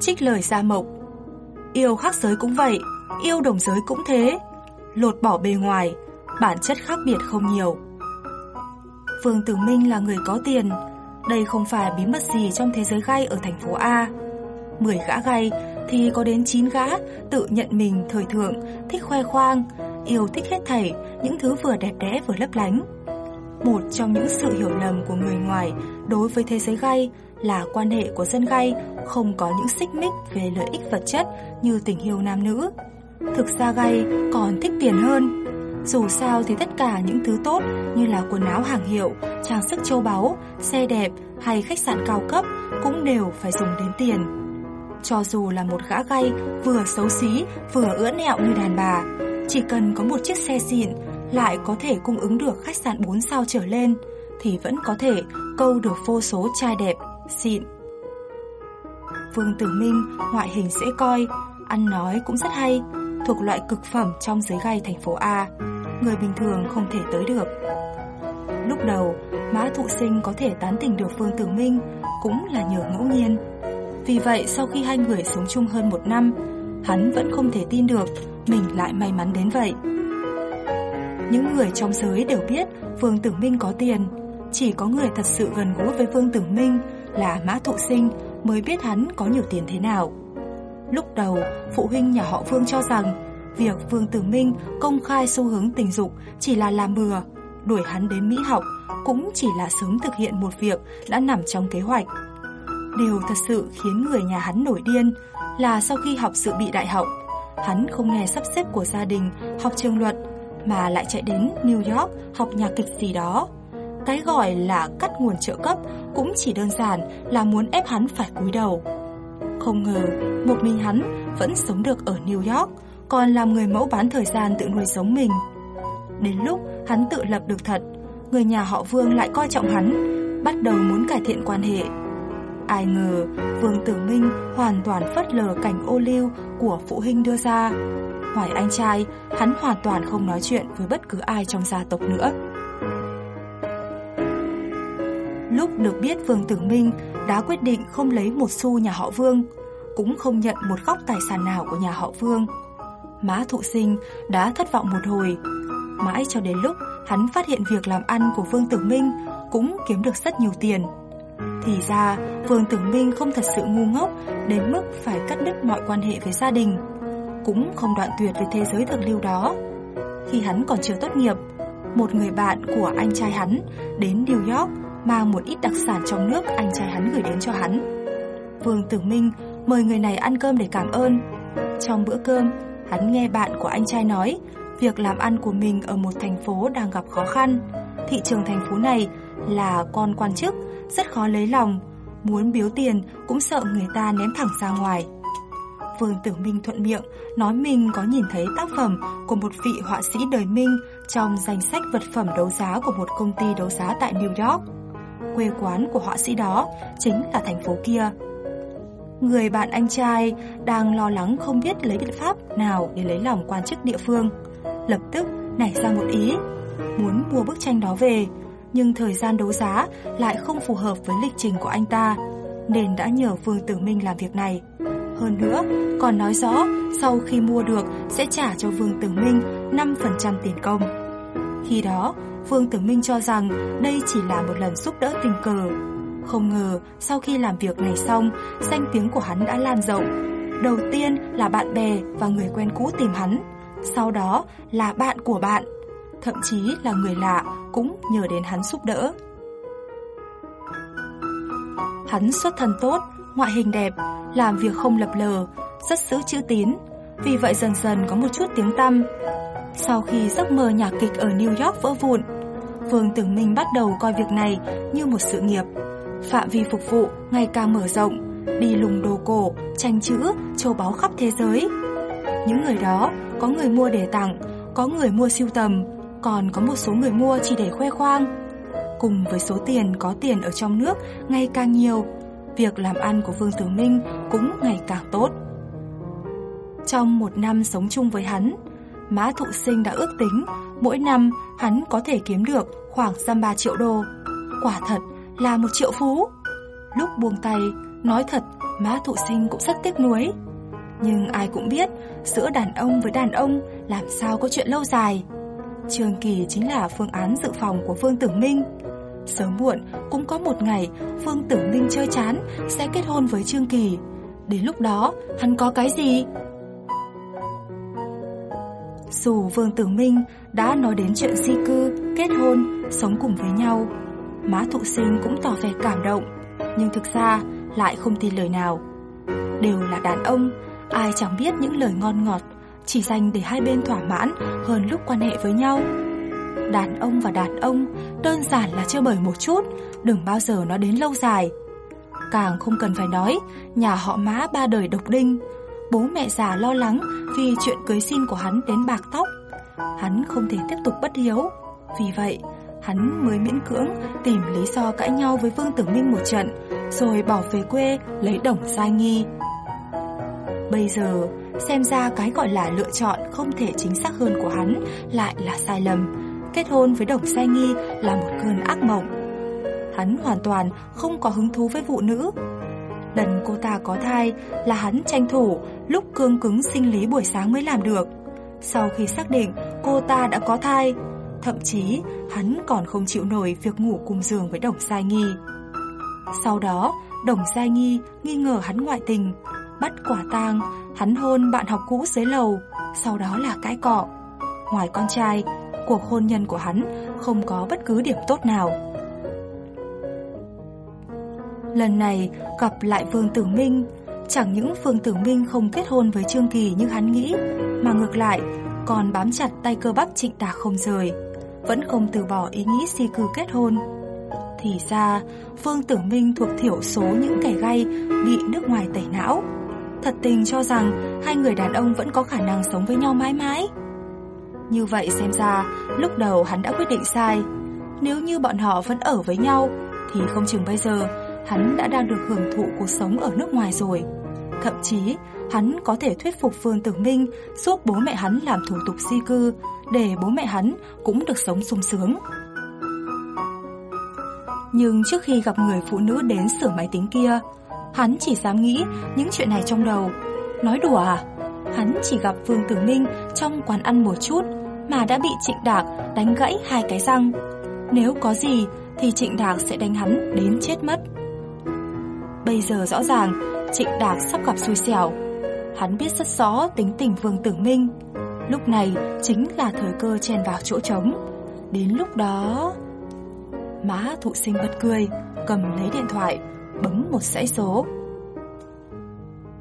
Trích lời Gia Mộc. Yêu khác giới cũng vậy, yêu đồng giới cũng thế. Lột bỏ bề ngoài, bản chất khác biệt không nhiều. Phương Tử Minh là người có tiền. Đây không phải bí mật gì trong thế giới gay ở thành phố A. 10 gã gay thì có đến 9 gã tự nhận mình thời thượng, thích khoe khoang, yêu thích hết thảy những thứ vừa đẹp đẽ vừa lấp lánh. Một trong những sự hiểu lầm của người ngoài đối với thế giới gay là quan hệ của dân gay không có những xích mích về lợi ích vật chất như tình yêu nam nữ. Thực ra gay còn thích tiền hơn. Dù sao thì tất cả những thứ tốt như là quần áo hàng hiệu, trang sức châu báu, xe đẹp hay khách sạn cao cấp cũng đều phải dùng đến tiền. Cho dù là một gã gay vừa xấu xí vừa ưỡn ẹo như đàn bà, chỉ cần có một chiếc xe xịn lại có thể cung ứng được khách sạn 4 sao trở lên thì vẫn có thể câu được vô số trai đẹp, xịn. Vương Tử Minh ngoại hình dễ coi, ăn nói cũng rất hay, thuộc loại cực phẩm trong giới gai thành phố A, người bình thường không thể tới được. Lúc đầu, Mã Thụ Sinh có thể tán tỉnh được Vương Tử Minh cũng là nhờ ngẫu nhiên. Vì vậy, sau khi hai người sống chung hơn một năm, hắn vẫn không thể tin được mình lại may mắn đến vậy. Những người trong giới đều biết Vương Tử Minh có tiền, chỉ có người thật sự gần gũi với Vương Tử Minh là Mã Thụ Sinh mới biết hắn có nhiều tiền thế nào. Lúc đầu, phụ huynh nhà họ Vương cho rằng việc Vương Tử Minh công khai xu hướng tình dục chỉ là làm bừa, đuổi hắn đến Mỹ học cũng chỉ là sớm thực hiện một việc đã nằm trong kế hoạch. Điều thật sự khiến người nhà hắn nổi điên là sau khi học sự bị đại học, hắn không nghe sắp xếp của gia đình học trường luật mà lại chạy đến New York học nhạc kịch gì đó. Cái gọi là cắt nguồn trợ cấp cũng chỉ đơn giản là muốn ép hắn phải cúi đầu. Không ngờ, một mình hắn vẫn sống được ở New York, còn làm người mẫu bán thời gian tự nuôi sống mình. Đến lúc hắn tự lập được thật, người nhà họ Vương lại coi trọng hắn, bắt đầu muốn cải thiện quan hệ. Ai ngờ, Vương Tử Minh hoàn toàn phất lờ cảnh ô lưu của phụ huynh đưa ra. Ngoài anh trai, hắn hoàn toàn không nói chuyện với bất cứ ai trong gia tộc nữa. Lúc được biết Vương Tử Minh đã quyết định không lấy một xu nhà họ Vương, cũng không nhận một góc tài sản nào của nhà họ Vương. Mã Thụ Sinh đã thất vọng một hồi, mãi cho đến lúc hắn phát hiện việc làm ăn của Vương Tử Minh cũng kiếm được rất nhiều tiền. Thì ra, Vương Tử Minh không thật sự ngu ngốc đến mức phải cắt đứt mọi quan hệ với gia đình, cũng không đoạn tuyệt với thế giới thượng lưu đó. Khi hắn còn chưa tốt nghiệp, một người bạn của anh trai hắn đến New York mang một ít đặc sản trong nước anh trai hắn gửi đến cho hắn. Vương Tử Minh mời người này ăn cơm để cảm ơn. Trong bữa cơm, hắn nghe bạn của anh trai nói việc làm ăn của mình ở một thành phố đang gặp khó khăn. Thị trường thành phố này là con quan chức, rất khó lấy lòng, muốn biếu tiền cũng sợ người ta ném thẳng ra ngoài. Vương Tử Minh thuận miệng nói mình có nhìn thấy tác phẩm của một vị họa sĩ đời Minh trong danh sách vật phẩm đấu giá của một công ty đấu giá tại New York quê quán của họa sĩ đó chính là thành phố kia. Người bạn anh trai đang lo lắng không biết lấy biện pháp nào để lấy lòng quan chức địa phương. Lập tức nảy ra một ý, muốn mua bức tranh đó về, nhưng thời gian đấu giá lại không phù hợp với lịch trình của anh ta, nên đã nhờ Vương Tử Minh làm việc này. Hơn nữa, còn nói rõ sau khi mua được sẽ trả cho Vương Tử Minh 5% tiền công. Khi đó, Vương Tử Minh cho rằng đây chỉ là một lần giúp đỡ tình cờ. Không ngờ, sau khi làm việc này xong, danh tiếng của hắn đã lan rộng. Đầu tiên là bạn bè và người quen cũ tìm hắn, sau đó là bạn của bạn, thậm chí là người lạ cũng nhờ đến hắn giúp đỡ. Hắn xuất thân tốt, ngoại hình đẹp, làm việc không lập lờ, rất giữ chữ tín, vì vậy dần dần có một chút tiếng tăm. Sau khi giấc mơ nhạc kịch ở New York vỡ vụn, Vương Tử Minh bắt đầu coi việc này như một sự nghiệp. Phạm vi phục vụ ngày càng mở rộng, đi lùng đồ cổ, tranh chữ, châu báu khắp thế giới. Những người đó có người mua để tặng, có người mua siêu tầm, còn có một số người mua chỉ để khoe khoang. Cùng với số tiền có tiền ở trong nước ngày càng nhiều, việc làm ăn của Vương Tử Minh cũng ngày càng tốt. Trong một năm sống chung với hắn, Mã Thụ Sinh đã ước tính mỗi năm hắn có thể kiếm được khoảng dăm ba triệu đô. Quả thật là một triệu phú. Lúc buông tay, nói thật, Mã Thụ Sinh cũng rất tiếc nuối. Nhưng ai cũng biết, giữa đàn ông với đàn ông làm sao có chuyện lâu dài. Trường Kỳ chính là phương án dự phòng của Vương Tử Minh. Sớm muộn cũng có một ngày Vương Tử Minh chơi chán sẽ kết hôn với Trương Kỳ. Đến lúc đó, hắn có cái gì? Dù Vương Tử Minh đã nói đến chuyện di cư, kết hôn, sống cùng với nhau, má thụ sinh cũng tỏ vẻ cảm động, nhưng thực ra lại không tin lời nào. Đều là đàn ông, ai chẳng biết những lời ngon ngọt, chỉ dành để hai bên thỏa mãn hơn lúc quan hệ với nhau. Đàn ông và đàn ông đơn giản là chơi bời một chút, đừng bao giờ nó đến lâu dài. Càng không cần phải nói, nhà họ má ba đời độc đinh, bố mẹ già lo lắng vì chuyện cưới xin của hắn đến bạc tóc. Hắn không thể tiếp tục bất hiếu. Vì vậy, hắn mới miễn cưỡng tìm lý do cãi nhau với Vương Tử Minh một trận, rồi bỏ về quê lấy đồng sai nghi. Bây giờ, xem ra cái gọi là lựa chọn không thể chính xác hơn của hắn lại là sai lầm. Kết hôn với đồng sai nghi là một cơn ác mộng. Hắn hoàn toàn không có hứng thú với phụ nữ, Lần cô ta có thai là hắn tranh thủ lúc cương cứng sinh lý buổi sáng mới làm được. Sau khi xác định cô ta đã có thai, thậm chí hắn còn không chịu nổi việc ngủ cùng giường với Đồng sai Nghi. Sau đó, Đồng Giai Nghi nghi ngờ hắn ngoại tình, bắt quả tang, hắn hôn bạn học cũ dưới lầu, sau đó là cãi cọ. Ngoài con trai, cuộc hôn nhân của hắn không có bất cứ điểm tốt nào. Lần này gặp lại Vương Tử Minh, chẳng những Vương Tử Minh không kết hôn với Trương Kỳ như hắn nghĩ, mà ngược lại còn bám chặt tay cơ bắp trịnh đạc không rời, vẫn không từ bỏ ý nghĩ si cư kết hôn. Thì ra, Vương Tử Minh thuộc thiểu số những kẻ gay bị nước ngoài tẩy não. Thật tình cho rằng hai người đàn ông vẫn có khả năng sống với nhau mãi mãi. Như vậy xem ra, lúc đầu hắn đã quyết định sai. Nếu như bọn họ vẫn ở với nhau, thì không chừng bây giờ hắn đã đang được hưởng thụ cuộc sống ở nước ngoài rồi. Thậm chí, hắn có thể thuyết phục Phương Tử Minh giúp bố mẹ hắn làm thủ tục di cư để bố mẹ hắn cũng được sống sung sướng. Nhưng trước khi gặp người phụ nữ đến sửa máy tính kia, hắn chỉ dám nghĩ những chuyện này trong đầu. Nói đùa à? Hắn chỉ gặp Phương Tử Minh trong quán ăn một chút mà đã bị Trịnh Đạc đánh gãy hai cái răng. Nếu có gì thì Trịnh Đạc sẽ đánh hắn đến chết mất. Bây giờ rõ ràng, Trịnh Đạc sắp gặp xui xẻo. Hắn biết rất rõ tính tình Vương Tử Minh. Lúc này chính là thời cơ chen vào chỗ trống. Đến lúc đó Má thụ sinh bật cười, Cầm lấy điện thoại, Bấm một dãy số.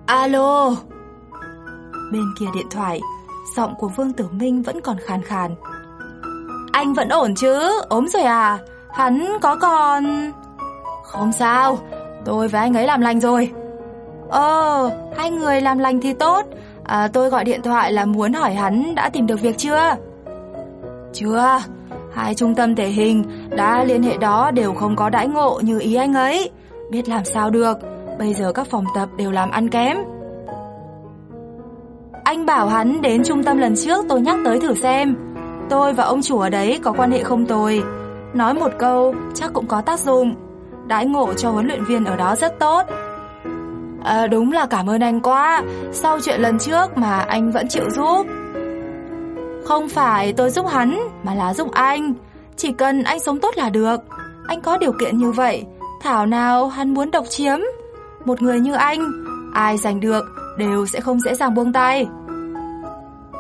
Alo! Bên kia điện thoại, Giọng của Vương Tử Minh vẫn còn khàn khàn. Anh vẫn ổn chứ? Ốm rồi à? Hắn có còn Không sao Tôi và anh ấy làm lành rồi. Ờ, hai người làm lành thì tốt. À, Tôi gọi điện thoại là muốn hỏi hắn đã tìm được việc chưa? Chưa. Hai trung tâm thể hình đã liên hệ đó đều không có đãi ngộ như ý anh ấy. Biết làm sao được. Bây giờ các phòng tập đều làm ăn kém. Anh bảo hắn đến trung tâm lần trước tôi nhắc tới thử xem. Tôi và ông chủ ở đấy có quan hệ không tồi. Nói một câu chắc cũng có tác dụng đãi ngộ cho huấn luyện viên ở đó rất tốt. À, đúng là cảm ơn anh quá, sau chuyện lần trước mà anh vẫn chịu giúp. Không phải tôi giúp hắn, mà là giúp anh. Chỉ cần anh sống tốt là được. Anh có điều kiện như vậy, thảo nào hắn muốn độc chiếm. Một người như anh, ai giành được đều sẽ không dễ dàng buông tay.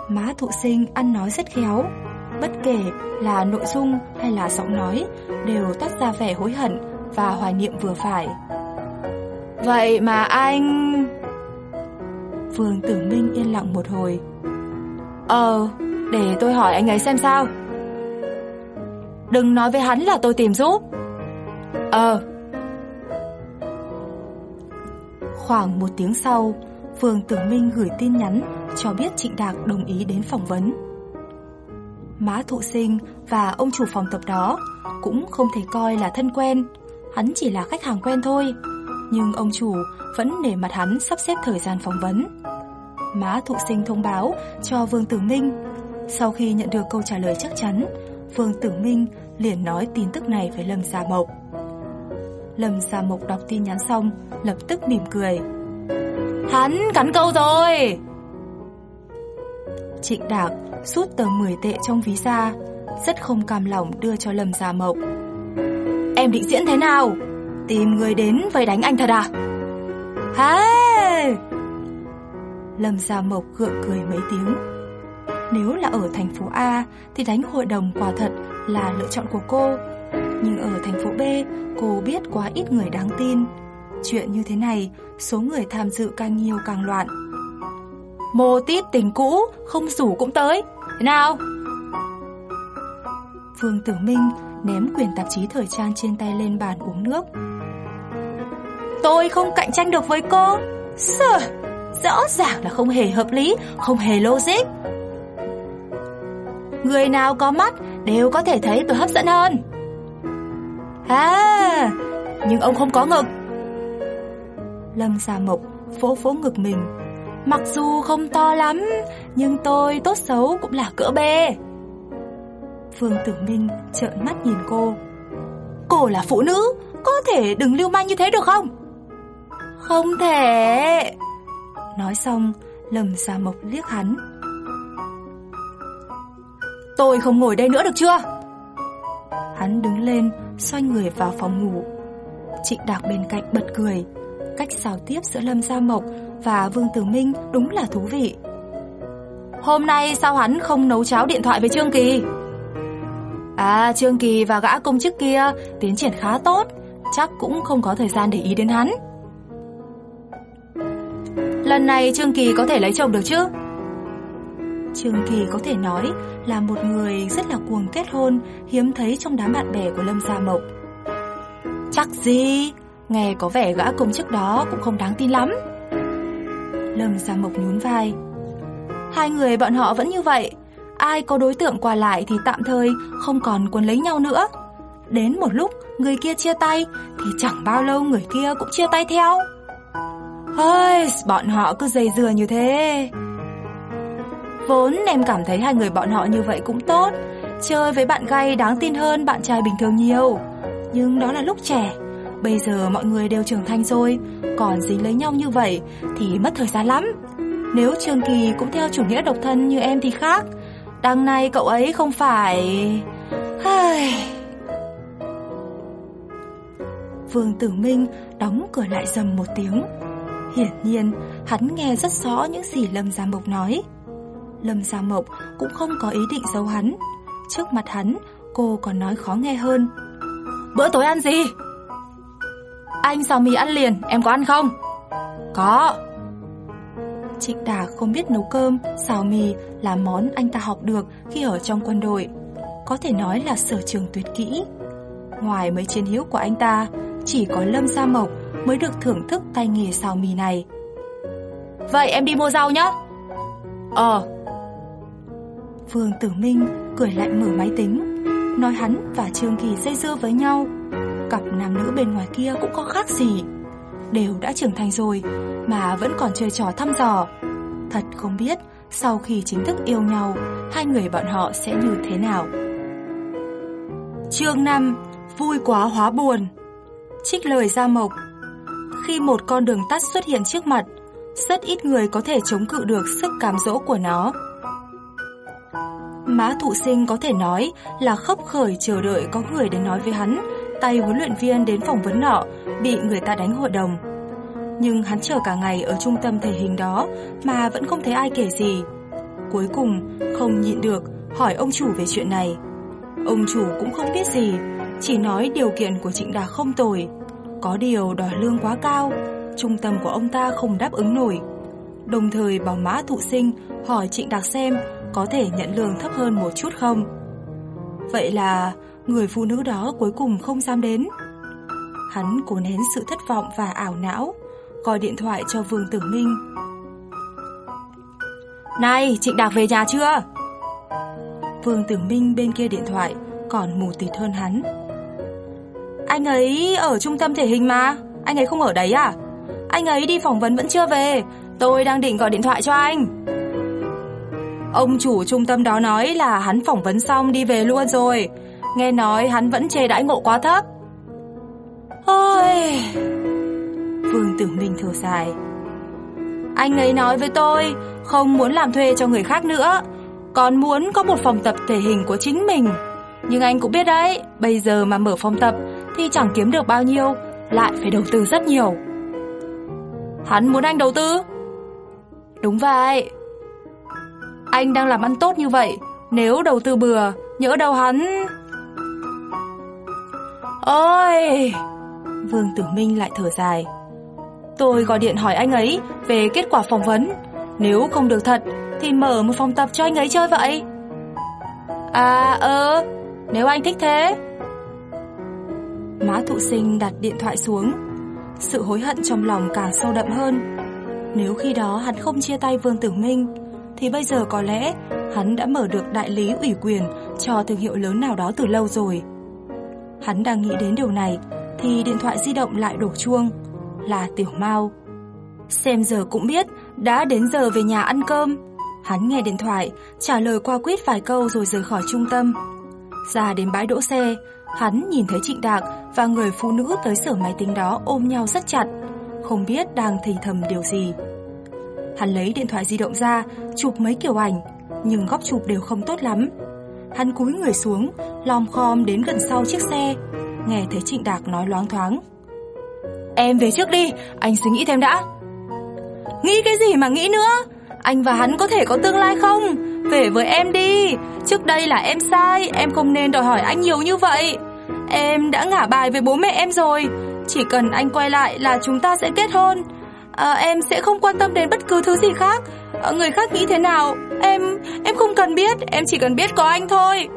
Má thụ sinh ăn nói rất khéo, bất kể là nội dung hay là giọng nói đều toát ra vẻ hối hận và hoài niệm vừa phải. Vậy mà anh... Phương Tử Minh yên lặng một hồi. Ờ, để tôi hỏi anh ấy xem sao. Đừng nói với hắn là tôi tìm giúp. Ờ. Khoảng một tiếng sau, Vương Tử Minh gửi tin nhắn cho biết Trịnh Đạc đồng ý đến phỏng vấn. Má thụ sinh và ông chủ phòng tập đó cũng không thể coi là thân quen, hắn chỉ là khách hàng quen thôi. Nhưng ông chủ vẫn để mặt hắn sắp xếp thời gian phỏng vấn. Má thụ sinh thông báo cho Vương Tử Minh. Sau khi nhận được câu trả lời chắc chắn, Vương Tử Minh liền nói tin tức này với Lâm Gia Mộc. Lâm Gia Mộc đọc tin nhắn xong, lập tức mỉm cười. Hắn cắn câu rồi! Trịnh Đạc rút tờ 10 tệ trong ví ra, rất không cam lòng đưa cho Lâm Gia Mộc. Em định diễn thế nào? Tìm người đến vây đánh anh thật à? Hey! Lâm Gia Mộc gượng cười mấy tiếng. Nếu là ở thành phố A thì đánh hội đồng quả thật là lựa chọn của cô. Nhưng ở thành phố B, cô biết quá ít người đáng tin. Chuyện như thế này, số người tham dự càng nhiều càng loạn. Mô tít tình cũ, không rủ cũng tới. Thế nào? Phương Tử Minh ném quyển tạp chí thời trang trên tay lên bàn uống nước. Tôi không cạnh tranh được với cô. Sợ, rõ ràng là không hề hợp lý, không hề logic. Người nào có mắt đều có thể thấy tôi hấp dẫn hơn. À, nhưng ông không có ngực. Lâm Gia Mộc vỗ vỗ ngực mình. Mặc dù không to lắm, nhưng tôi tốt xấu cũng là cỡ bê. Phương Tử Minh trợn mắt nhìn cô. Cô là phụ nữ, có thể đừng lưu manh như thế được không? Không thể. Nói xong, Lâm Gia Mộc liếc hắn. Tôi không ngồi đây nữa được chưa? Hắn đứng lên, xoay người vào phòng ngủ. Trịnh Đạc bên cạnh bật cười. Cách giao tiếp giữa Lâm Gia Mộc và Vương Tử Minh đúng là thú vị. Hôm nay sao hắn không nấu cháo điện thoại với Trương Kỳ? À, Trương Kỳ và gã công chức kia tiến triển khá tốt, chắc cũng không có thời gian để ý đến hắn. Lần này Trương Kỳ có thể lấy chồng được chứ? Trương Kỳ có thể nói là một người rất là cuồng kết hôn, hiếm thấy trong đám bạn bè của Lâm Gia Mộc. Chắc gì, nghe có vẻ gã công chức đó cũng không đáng tin lắm. Lâm Gia Mộc nhún vai. Hai người bọn họ vẫn như vậy, ai có đối tượng qua lại thì tạm thời không còn quấn lấy nhau nữa. Đến một lúc người kia chia tay thì chẳng bao lâu người kia cũng chia tay theo. Hơi, bọn họ cứ dây dừa như thế. Vốn em cảm thấy hai người bọn họ như vậy cũng tốt Chơi với bạn gay đáng tin hơn bạn trai bình thường nhiều Nhưng đó là lúc trẻ Bây giờ mọi người đều trưởng thành rồi Còn dính lấy nhau như vậy Thì mất thời gian lắm Nếu Trương Kỳ cũng theo chủ nghĩa độc thân như em thì khác Đằng này cậu ấy không phải... Vương Tử Minh đóng cửa lại dầm một tiếng Hiển nhiên hắn nghe rất rõ những gì Lâm Gia Mộc nói Lâm Gia Mộc cũng không có ý định giấu hắn. Trước mặt hắn, cô còn nói khó nghe hơn. Bữa tối ăn gì? Anh xào mì ăn liền, em có ăn không? Có. Trịnh Đà không biết nấu cơm, xào mì là món anh ta học được khi ở trong quân đội. Có thể nói là sở trường tuyệt kỹ. Ngoài mấy chiến hữu của anh ta, chỉ có Lâm Gia Mộc mới được thưởng thức tay nghề xào mì này. Vậy em đi mua rau nhé. Ờ, Vương Tử Minh cười lại mở máy tính, nói hắn và Trương Kỳ dây dưa với nhau. Cặp nam nữ bên ngoài kia cũng có khác gì. Đều đã trưởng thành rồi mà vẫn còn chơi trò thăm dò. Thật không biết sau khi chính thức yêu nhau, hai người bọn họ sẽ như thế nào. Chương 5: Vui quá hóa buồn. Trích lời Gia Mộc. Khi một con đường tắt xuất hiện trước mặt, rất ít người có thể chống cự được sức cám dỗ của nó. Má thụ sinh có thể nói là khấp khởi chờ đợi có người đến nói với hắn, tay huấn luyện viên đến phỏng vấn nọ, bị người ta đánh hội đồng. Nhưng hắn chờ cả ngày ở trung tâm thể hình đó mà vẫn không thấy ai kể gì. Cuối cùng, không nhịn được, hỏi ông chủ về chuyện này. Ông chủ cũng không biết gì, chỉ nói điều kiện của Trịnh đạt không tồi. Có điều đòi lương quá cao, trung tâm của ông ta không đáp ứng nổi. Đồng thời bảo mã thụ sinh hỏi Trịnh Đạc xem có thể nhận lương thấp hơn một chút không? Vậy là người phụ nữ đó cuối cùng không dám đến. Hắn cố nén sự thất vọng và ảo não, gọi điện thoại cho Vương Tử Minh. Này, Trịnh Đạc về nhà chưa? Vương Tử Minh bên kia điện thoại còn mù tịt hơn hắn. Anh ấy ở trung tâm thể hình mà, anh ấy không ở đấy à? Anh ấy đi phỏng vấn vẫn chưa về, tôi đang định gọi điện thoại cho anh. Ông chủ trung tâm đó nói là hắn phỏng vấn xong đi về luôn rồi, nghe nói hắn vẫn chê đãi ngộ quá thấp. Ôi... Vương Tử Minh thở dài. Anh ấy nói với tôi không muốn làm thuê cho người khác nữa, còn muốn có một phòng tập thể hình của chính mình. Nhưng anh cũng biết đấy, bây giờ mà mở phòng tập thì chẳng kiếm được bao nhiêu, lại phải đầu tư rất nhiều. Hắn muốn anh đầu tư? Đúng vậy. Anh đang làm ăn tốt như vậy, nếu đầu tư bừa, nhỡ đâu hắn... Ôi! Vương Tử Minh lại thở dài. Tôi gọi điện hỏi anh ấy về kết quả phỏng vấn. Nếu không được thật, thì mở một phòng tập cho anh ấy chơi vậy. À, ơ, nếu anh thích thế. Má thụ sinh đặt điện thoại xuống. Sự hối hận trong lòng càng sâu đậm hơn. Nếu khi đó hắn không chia tay Vương Tử Minh, thì bây giờ có lẽ hắn đã mở được đại lý ủy quyền cho thương hiệu lớn nào đó từ lâu rồi. Hắn đang nghĩ đến điều này thì điện thoại di động lại đổ chuông, là Tiểu Mao. Xem giờ cũng biết đã đến giờ về nhà ăn cơm. Hắn nghe điện thoại, trả lời qua quýt vài câu rồi rời khỏi trung tâm. Ra đến bãi đỗ xe, hắn nhìn thấy Trịnh Đạc và người phụ nữ tới sửa máy tính đó ôm nhau rất chặt, không biết đang thì thầm điều gì. Hắn lấy điện thoại di động ra, chụp mấy kiểu ảnh, nhưng góc chụp đều không tốt lắm. Hắn cúi người xuống, lom khom đến gần sau chiếc xe, nghe thấy Trịnh Đạc nói loáng thoáng. Em về trước đi, anh suy nghĩ thêm đã. Nghĩ cái gì mà nghĩ nữa? Anh và hắn có thể có tương lai không? Về với em đi, trước đây là em sai, em không nên đòi hỏi anh nhiều như vậy. Em đã ngả bài với bố mẹ em rồi, chỉ cần anh quay lại là chúng ta sẽ kết hôn. À, em sẽ không quan tâm đến bất cứ thứ gì khác. À, người khác nghĩ thế nào, em em không cần biết, em chỉ cần biết có anh thôi.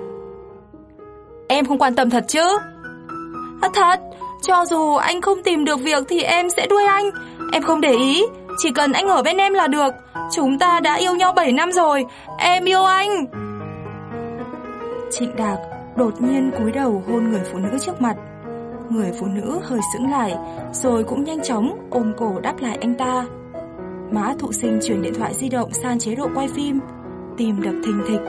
Em không quan tâm thật chứ? À, thật, cho dù anh không tìm được việc thì em sẽ đuôi anh. Em không để ý, chỉ cần anh ở bên em là được. Chúng ta đã yêu nhau 7 năm rồi, em yêu anh. Trịnh Đạc đột nhiên cúi đầu hôn người phụ nữ trước mặt. Người phụ nữ hơi sững lại, rồi cũng nhanh chóng ôm cổ đáp lại anh ta. Má thụ sinh chuyển điện thoại di động sang chế độ quay phim, tìm đập thình thịch.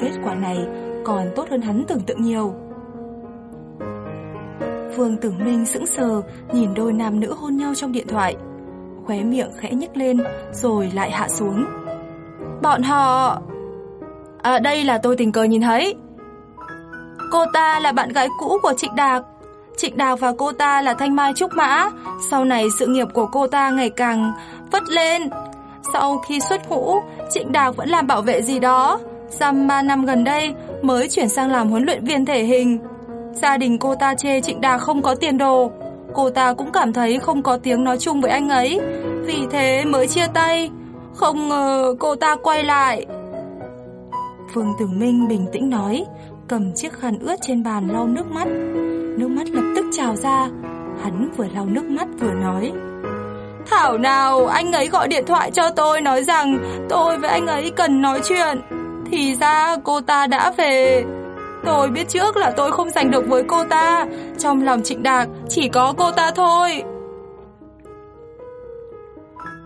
Kết quả này còn tốt hơn hắn tưởng tượng nhiều. Vương Tử Minh sững sờ nhìn đôi nam nữ hôn nhau trong điện thoại. Khóe miệng khẽ nhếch lên rồi lại hạ xuống. Bọn họ... À đây là tôi tình cờ nhìn thấy. Cô ta là bạn gái cũ của Trịnh Đạc. Trịnh Đạc và cô ta là Thanh Mai Trúc Mã. Sau này sự nghiệp của cô ta ngày càng vất lên. Sau khi xuất ngũ, Trịnh Đạc vẫn làm bảo vệ gì đó. Dăm 3 năm gần đây mới chuyển sang làm huấn luyện viên thể hình. Gia đình cô ta chê Trịnh Đà không có tiền đồ. Cô ta cũng cảm thấy không có tiếng nói chung với anh ấy. Vì thế mới chia tay. Không ngờ cô ta quay lại. Phương Tử Minh bình tĩnh nói, Cầm chiếc khăn ướt trên bàn lau nước mắt. Nước mắt lập tức trào ra. Hắn vừa lau nước mắt vừa nói, Thảo nào, anh ấy gọi điện thoại cho tôi nói rằng tôi với anh ấy cần nói chuyện. Thì ra cô ta đã về. Tôi biết trước là tôi không giành được với cô ta. Trong lòng Trịnh Đạc chỉ có cô ta thôi.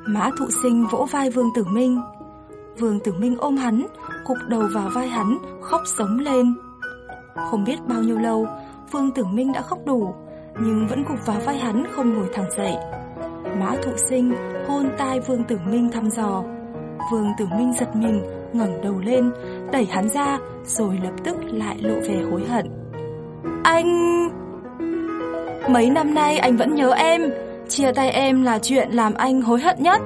Mã thụ sinh vỗ vai Vương Tử Minh. Vương Tử Minh ôm hắn Cục đầu vào vai hắn Khóc sống lên. Không biết bao nhiêu lâu Vương Tử Minh đã khóc đủ Nhưng vẫn cục vào vai hắn không ngồi thẳng dậy. Mã thụ sinh hôn tai Vương Tử Minh thăm dò. Vương Tử Minh giật mình ngẩng đầu lên, đẩy hắn ra, rồi lập tức lại lộ vẻ hối hận. Anh... Mấy năm nay anh vẫn nhớ em, chia tay em là chuyện làm anh hối hận nhất.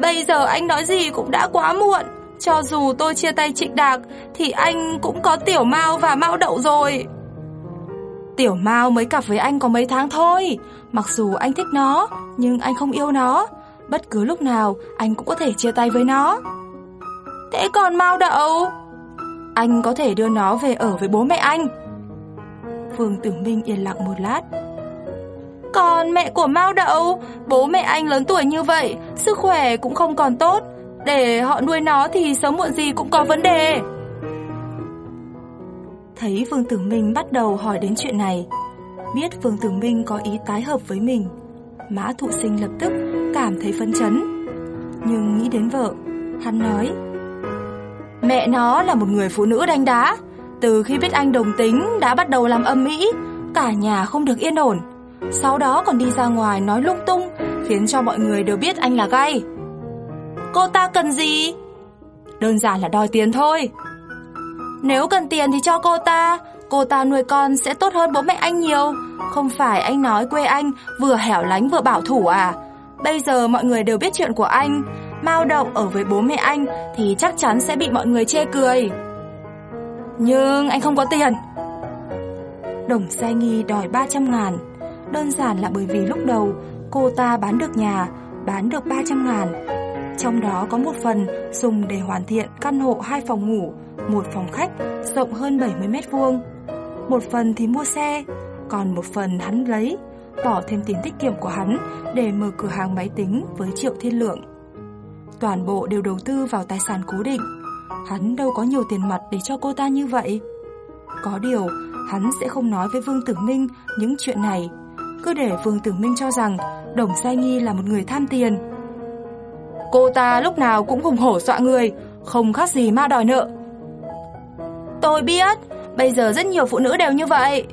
Bây giờ anh nói gì cũng đã quá muộn, cho dù tôi chia tay Trịnh Đạc thì anh cũng có Tiểu Mao và Mao Đậu rồi. Tiểu Mao mới cặp với anh có mấy tháng thôi, mặc dù anh thích nó, nhưng anh không yêu nó. Bất cứ lúc nào anh cũng có thể chia tay với nó. Thế còn Mao Đậu? Anh có thể đưa nó về ở với bố mẹ anh. Phương Tử Minh yên lặng một lát. Còn mẹ của Mao Đậu, bố mẹ anh lớn tuổi như vậy, sức khỏe cũng không còn tốt. Để họ nuôi nó thì sớm muộn gì cũng có vấn đề. Thấy Phương Tử Minh bắt đầu hỏi đến chuyện này, biết Phương Tử Minh có ý tái hợp với mình, Mã Thụ Sinh lập tức cảm thấy phấn chấn. Nhưng nghĩ đến vợ, hắn nói: "Mẹ nó là một người phụ nữ đánh đá, từ khi biết anh đồng tính đã bắt đầu làm âm mỹ, cả nhà không được yên ổn. Sau đó còn đi ra ngoài nói lung tung, khiến cho mọi người đều biết anh là gay. Cô ta cần gì? Đơn giản là đòi tiền thôi. Nếu cần tiền thì cho cô ta, cô ta nuôi con sẽ tốt hơn bố mẹ anh nhiều. Không phải anh nói quê anh vừa hẻo lánh vừa bảo thủ à? Bây giờ mọi người đều biết chuyện của anh, Mao Đậu ở với bố mẹ anh thì chắc chắn sẽ bị mọi người chê cười. Nhưng anh không có tiền. Đồng Sai Nghi đòi 300 ngàn. Đơn giản là bởi vì lúc đầu cô ta bán được nhà, bán được 300 ngàn. Trong đó có một phần dùng để hoàn thiện căn hộ hai phòng ngủ, một phòng khách rộng hơn 70 mét vuông. Một phần thì mua xe, còn một phần hắn lấy, bỏ thêm tiền tiết kiệm của hắn để mở cửa hàng máy tính với Triệu Thiên Lượng. Toàn bộ đều đầu tư vào tài sản cố định. Hắn đâu có nhiều tiền mặt để cho cô ta như vậy. Có điều, hắn sẽ không nói với Vương Tử Minh những chuyện này, cứ để Vương Tử Minh cho rằng Đồng Sai Nghi là một người tham tiền. Cô ta lúc nào cũng hùng hổ dọa người, không khác gì ma đòi nợ. Tôi biết, bây giờ rất nhiều phụ nữ đều như vậy.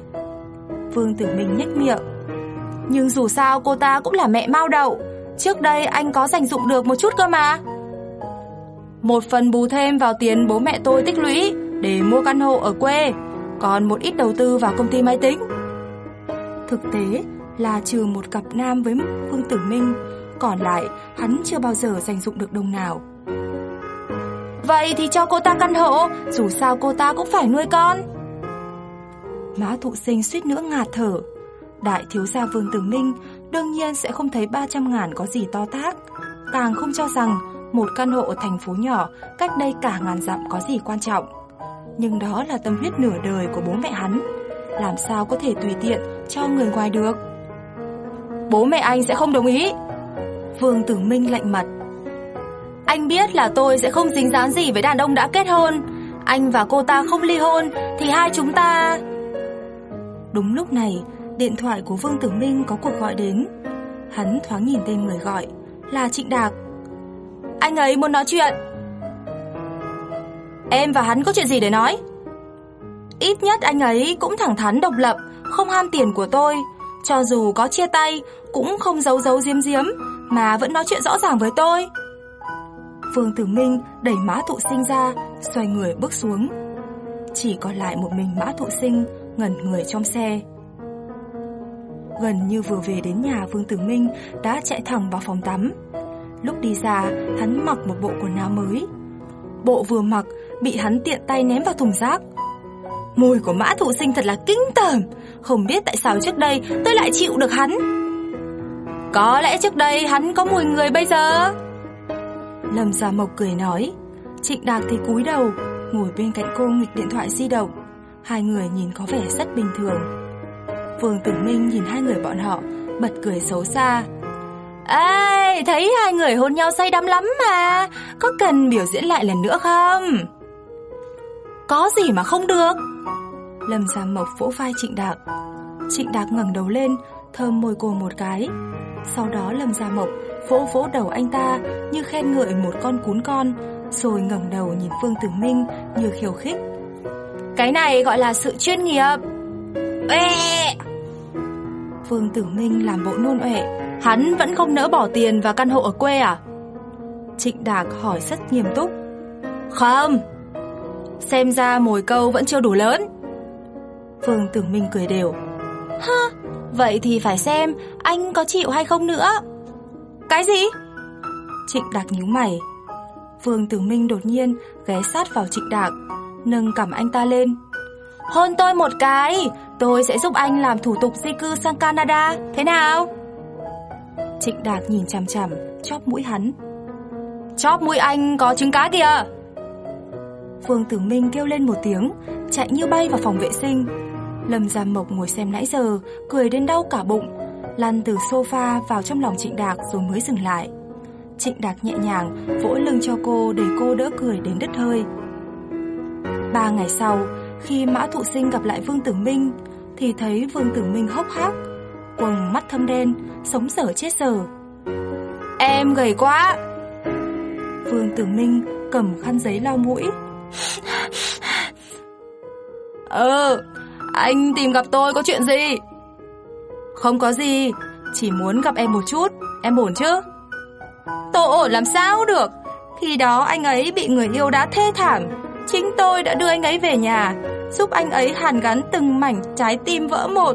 Vương Tử Minh nhếch miệng. Nhưng dù sao cô ta cũng là mẹ Mao Đậu, trước đây anh có dành dụng được một chút cơ mà. Một phần bù thêm vào tiền bố mẹ tôi tích lũy để mua căn hộ ở quê, còn một ít đầu tư vào công ty máy tính. Thực tế là trừ một cặp nam với Phương Tử Minh, còn lại hắn chưa bao giờ dành dụng được đồng nào. Vậy thì cho cô ta căn hộ, dù sao cô ta cũng phải nuôi con. Má thụ sinh suýt nữa ngạt thở. Đại thiếu gia Vương Tử Minh đương nhiên sẽ không thấy 300 ngàn có gì to tác, càng không cho rằng một căn hộ ở thành phố nhỏ cách đây cả ngàn dặm có gì quan trọng. Nhưng đó là tâm huyết nửa đời của bố mẹ hắn, làm sao có thể tùy tiện cho người ngoài được. Bố mẹ anh sẽ không đồng ý. Vương Tử Minh lạnh mặt. Anh biết là tôi sẽ không dính dáng gì với đàn ông đã kết hôn. Anh và cô ta không ly hôn thì hai chúng ta... Đúng lúc này, điện thoại của Vương Tử Minh có cuộc gọi đến. Hắn thoáng nhìn tên người gọi, là Trịnh Đạc. Anh ấy muốn nói chuyện. Em và hắn có chuyện gì để nói? Ít nhất anh ấy cũng thẳng thắn độc lập, không ham tiền của tôi. Cho dù có chia tay, cũng không giấu giấu diếm diếm, mà vẫn nói chuyện rõ ràng với tôi. Vương Tử Minh đẩy Mã Thụ Sinh ra, xoay người bước xuống. Chỉ còn lại một mình Mã Thụ Sinh ngẩn người trong xe. Gần như vừa về đến nhà Vương Tử Minh đã chạy thẳng vào phòng tắm. Lúc đi ra, hắn mặc một bộ quần áo mới. Bộ vừa mặc bị hắn tiện tay ném vào thùng rác. Mùi của Mã Thụ Sinh thật là kinh tởm, không biết tại sao trước đây tôi lại chịu được hắn. Có lẽ trước đây hắn có mùi người bây giờ. Lâm Gia Mộc cười nói. Trịnh Đạc thì cúi đầu, ngồi bên cạnh cô nghịch điện thoại di động. Hai người nhìn có vẻ rất bình thường. Phương Tử Minh nhìn hai người bọn họ, bật cười xấu xa. Ê, thấy hai người hôn nhau say đắm lắm mà, có cần biểu diễn lại lần nữa không? Có gì mà không được? Lâm Gia Mộc vỗ vai Trịnh Đạc. Trịnh Đạc ngẩng đầu lên, thơm môi cô một cái. Sau đó Lâm Gia Mộc vỗ vỗ đầu anh ta như khen ngợi một con cún con, rồi ngẩng đầu nhìn Phương Tử Minh như khiêu khích. Cái này gọi là sự chuyên nghiệp. Ê! Phương Tử Minh làm bộ nôn ọe, hắn vẫn không nỡ bỏ tiền vào căn hộ ở quê à? Trịnh Đạc hỏi rất nghiêm túc. Không. Xem ra mồi câu vẫn chưa đủ lớn. Phương Tử Minh cười đều. Ha, vậy thì phải xem anh có chịu hay không nữa. Cái gì? Trịnh Đạc nhíu mày. Phương Tử Minh đột nhiên ghé sát vào Trịnh Đạc, nâng cầm anh ta lên. Hôn tôi một cái, tôi sẽ giúp anh làm thủ tục di cư sang Canada, thế nào? Trịnh Đạt nhìn chằm chằm, chóp mũi hắn. Chóp mũi anh có trứng cá kìa. Phương Tử Minh kêu lên một tiếng, chạy như bay vào phòng vệ sinh. Lâm Gia Mộc ngồi xem nãy giờ, cười đến đau cả bụng. lăn từ sofa vào trong lòng Trịnh Đạc rồi mới dừng lại. Trịnh Đạc nhẹ nhàng vỗ lưng cho cô để cô đỡ cười đến đứt hơi. Ba ngày sau, khi Mã Thụ Sinh gặp lại Vương Tử Minh, thì thấy Vương Tử Minh hốc hác, quầng mắt thâm đen, sống sở chết sở. Em gầy quá! Vương Tử Minh cầm khăn giấy lau mũi. Ờ, anh tìm gặp tôi có chuyện gì? Không có gì, chỉ muốn gặp em một chút, em ổn chứ? Tôi ổn làm sao được? Khi đó anh ấy bị người yêu đã thê thảm, chính tôi đã đưa anh ấy về nhà, giúp anh ấy hàn gắn từng mảnh trái tim vỡ một.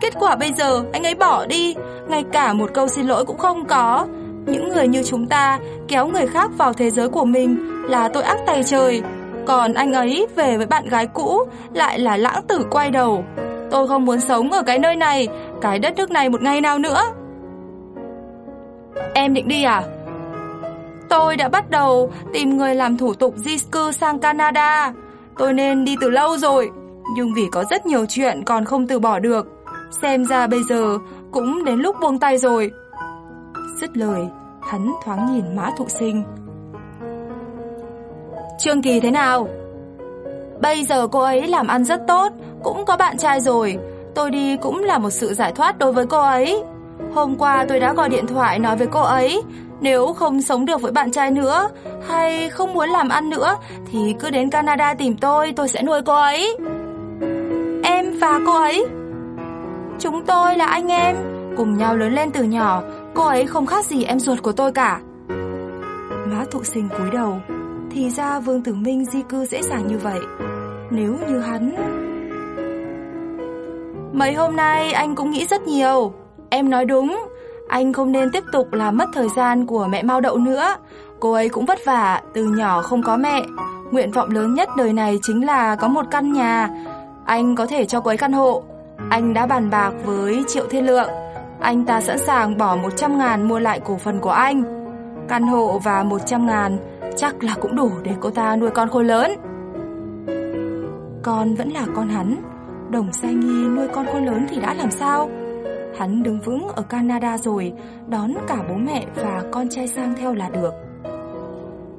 Kết quả bây giờ anh ấy bỏ đi, ngay cả một câu xin lỗi cũng không có. Những người như chúng ta kéo người khác vào thế giới của mình là tội ác tay trời. Còn anh ấy về với bạn gái cũ lại là lãng tử quay đầu. Tôi không muốn sống ở cái nơi này, cái đất nước này một ngày nào nữa. Em định đi à? Tôi đã bắt đầu tìm người làm thủ tục di cư sang Canada. Tôi nên đi từ lâu rồi, nhưng vì có rất nhiều chuyện còn không từ bỏ được. Xem ra bây giờ cũng đến lúc buông tay rồi. Dứt lời, hắn thoáng nhìn Mã Thụ Sinh. Trương Kỳ thế nào? Bây giờ cô ấy làm ăn rất tốt, cũng có bạn trai rồi. Tôi đi cũng là một sự giải thoát đối với cô ấy. Hôm qua tôi đã gọi điện thoại nói với cô ấy, nếu không sống được với bạn trai nữa, hay không muốn làm ăn nữa, thì cứ đến Canada tìm tôi, tôi sẽ nuôi cô ấy. Em và cô ấy? Chúng tôi là anh em, cùng nhau lớn lên từ nhỏ, cô ấy không khác gì em ruột của tôi cả. Má thụ sinh cúi đầu, thì ra Vương Tử Minh di cư dễ dàng như vậy. Nếu như hắn... Mấy hôm nay anh cũng nghĩ rất nhiều. Em nói đúng, anh không nên tiếp tục làm mất thời gian của mẹ Mao Đậu nữa. Cô ấy cũng vất vả, từ nhỏ không có mẹ. Nguyện vọng lớn nhất đời này chính là có một căn nhà. Anh có thể cho cô ấy căn hộ. Anh đã bàn bạc với Triệu Thiên Lượng. Anh ta sẵn sàng bỏ 100 ngàn mua lại cổ phần của anh. Căn hộ và 100 ngàn chắc là cũng đủ để cô ta nuôi con khôi lớn. Con vẫn là con hắn. Đồng Sai Nghi nuôi con khôn lớn thì đã làm sao? Hắn đứng vững ở Canada rồi, đón cả bố mẹ và con trai sang theo là được.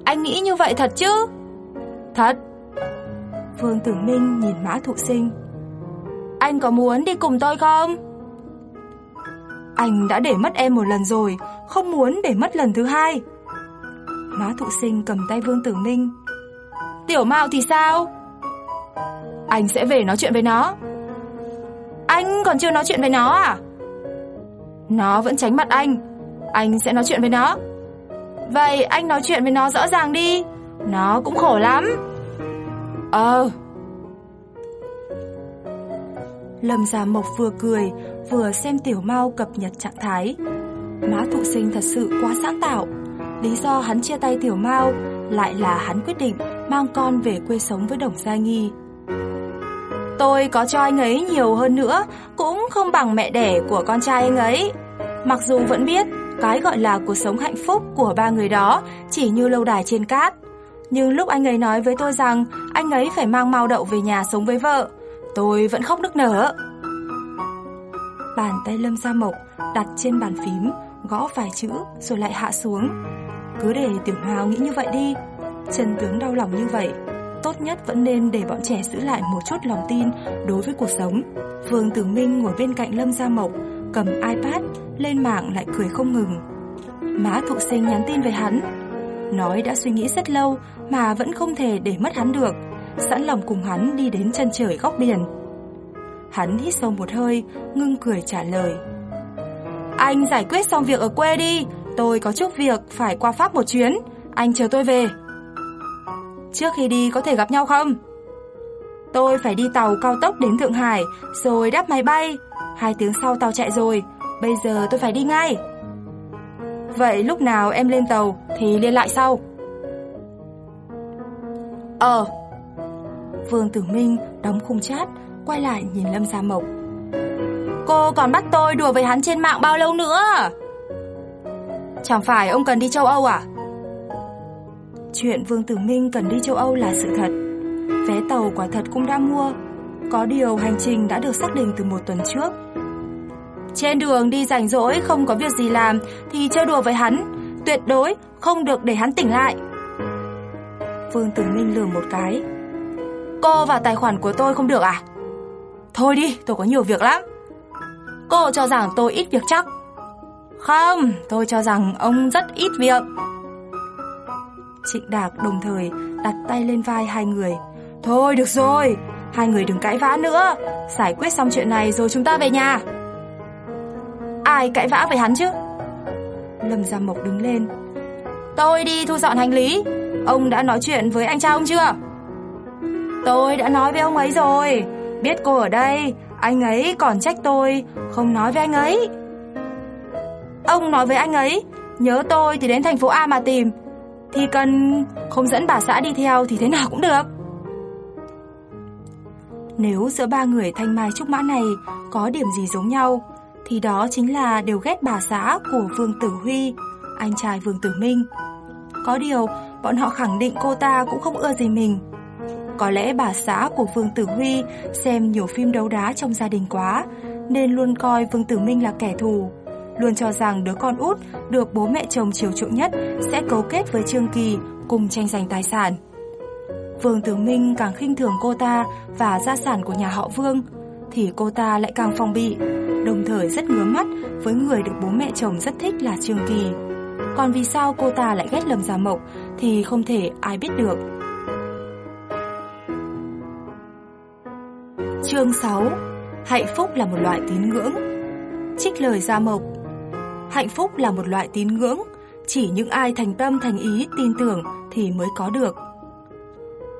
Anh nghĩ như vậy thật chứ? Thật. Vương Tử Minh nhìn Mã Thụ Sinh. Anh có muốn đi cùng tôi không? Anh đã để mất em một lần rồi, không muốn để mất lần thứ hai. Mã Thụ Sinh cầm tay Vương Tử Minh. Tiểu Mạo thì sao? Anh sẽ về nói chuyện với nó. Anh còn chưa nói chuyện với nó à? Nó vẫn tránh mặt anh. Anh sẽ nói chuyện với nó. Vậy anh nói chuyện với nó rõ ràng đi. Nó cũng khổ lắm. Ờ. Lâm Gia Mộc vừa cười, Vừa xem Tiểu Mao cập nhật trạng thái. Má thụ sinh thật sự quá sáng tạo. Lý do hắn chia tay Tiểu Mao Lại là hắn quyết định Mang con về quê sống với Đồng Gia Nghi. Tôi có cho anh ấy nhiều hơn nữa, Cũng không bằng mẹ đẻ của con trai anh ấy. Mặc dù vẫn biết Cái gọi là cuộc sống hạnh phúc của ba người đó Chỉ như lâu đài trên cát, Nhưng lúc anh ấy nói với tôi rằng Anh ấy phải mang mau đậu về nhà sống với vợ, Tôi vẫn khóc nức nở. Bàn tay Lâm Gia Mộc Đặt trên bàn phím, Gõ vài chữ rồi lại hạ xuống. Cứ để Tiểu Hào nghĩ như vậy đi. Trần tướng đau lòng như vậy tốt nhất vẫn nên để bọn trẻ giữ lại một chút lòng tin đối với cuộc sống. Vương Tử Minh ngồi bên cạnh Lâm Gia Mộc, cầm iPad, lên mạng lại cười không ngừng. Má thụ sinh nhắn tin về hắn. Nói đã suy nghĩ rất lâu mà vẫn không thể để mất hắn được, sẵn lòng cùng hắn đi đến chân trời góc biển. Hắn hít sâu một hơi, ngưng cười trả lời. Anh giải quyết xong việc ở quê đi, tôi có chút việc phải qua Pháp một chuyến, anh chờ tôi về. Trước khi đi có thể gặp nhau không? Tôi phải đi tàu cao tốc đến Thượng Hải, rồi đáp máy bay. Hai tiếng sau tàu chạy rồi, bây giờ tôi phải đi ngay. Vậy lúc nào em lên tàu thì liên lại sau. Ờ. Vương Tử Minh đóng khung chat, quay lại nhìn Lâm Gia Mộc. Cô còn bắt tôi đùa với hắn trên mạng bao lâu nữa? Chẳng phải ông cần đi châu Âu à? Chuyện Vương Tử Minh cần đi châu Âu là sự thật. Vé tàu quả thật cũng đã mua, có điều hành trình đã được xác định từ một tuần trước. Trên đường đi rảnh rỗi không có việc gì làm thì chơi đùa với hắn, tuyệt đối không được để hắn tỉnh lại. Vương Tử Minh lườm một cái. Cô vào tài khoản của tôi không được à? Thôi đi, tôi có nhiều việc lắm. Cô cho rằng tôi ít việc chắc. Không, tôi cho rằng ông rất ít việc. Trịnh Đạc đồng thời đặt tay lên vai hai người. Thôi được rồi, hai người đừng cãi vã nữa. Giải quyết xong chuyện này rồi chúng ta về nhà. Ai cãi vã với hắn chứ? Lâm Gia Mộc đứng lên. Tôi đi thu dọn hành lý. Ông đã nói chuyện với anh cha ông chưa? Tôi đã nói với ông ấy rồi. Biết cô ở đây, anh ấy còn trách tôi không nói với anh ấy. Ông nói với anh ấy, nhớ tôi thì đến thành phố A mà tìm. Thì cần không dẫn bà xã đi theo thì thế nào cũng được. Nếu giữa ba người thanh mai trúc mã này có điểm gì giống nhau, thì đó chính là đều ghét bà xã của Vương Tử Huy, anh trai Vương Tử Minh. Có điều, bọn họ khẳng định cô ta cũng không ưa gì mình. Có lẽ bà xã của Vương Tử Huy xem nhiều phim đấu đá trong gia đình quá, nên luôn coi Vương Tử Minh là kẻ thù. Luôn cho rằng đứa con út được bố mẹ chồng chiều chuộng nhất sẽ cấu kết với Trương Kỳ cùng tranh giành tài sản. Vương Tử Minh càng khinh thường cô ta và gia sản của nhà họ Vương, thì cô ta lại càng phòng bị, đồng thời rất ngứa mắt với người được bố mẹ chồng rất thích là Trương Kỳ. Còn vì sao cô ta lại ghét Lâm Gia Mộc thì không thể ai biết được. Chương 6 Hạnh phúc là một loại tín ngưỡng Trích lời Gia Mộc Hạnh phúc là một loại tín ngưỡng. Chỉ những ai thành tâm thành ý tin tưởng thì mới có được.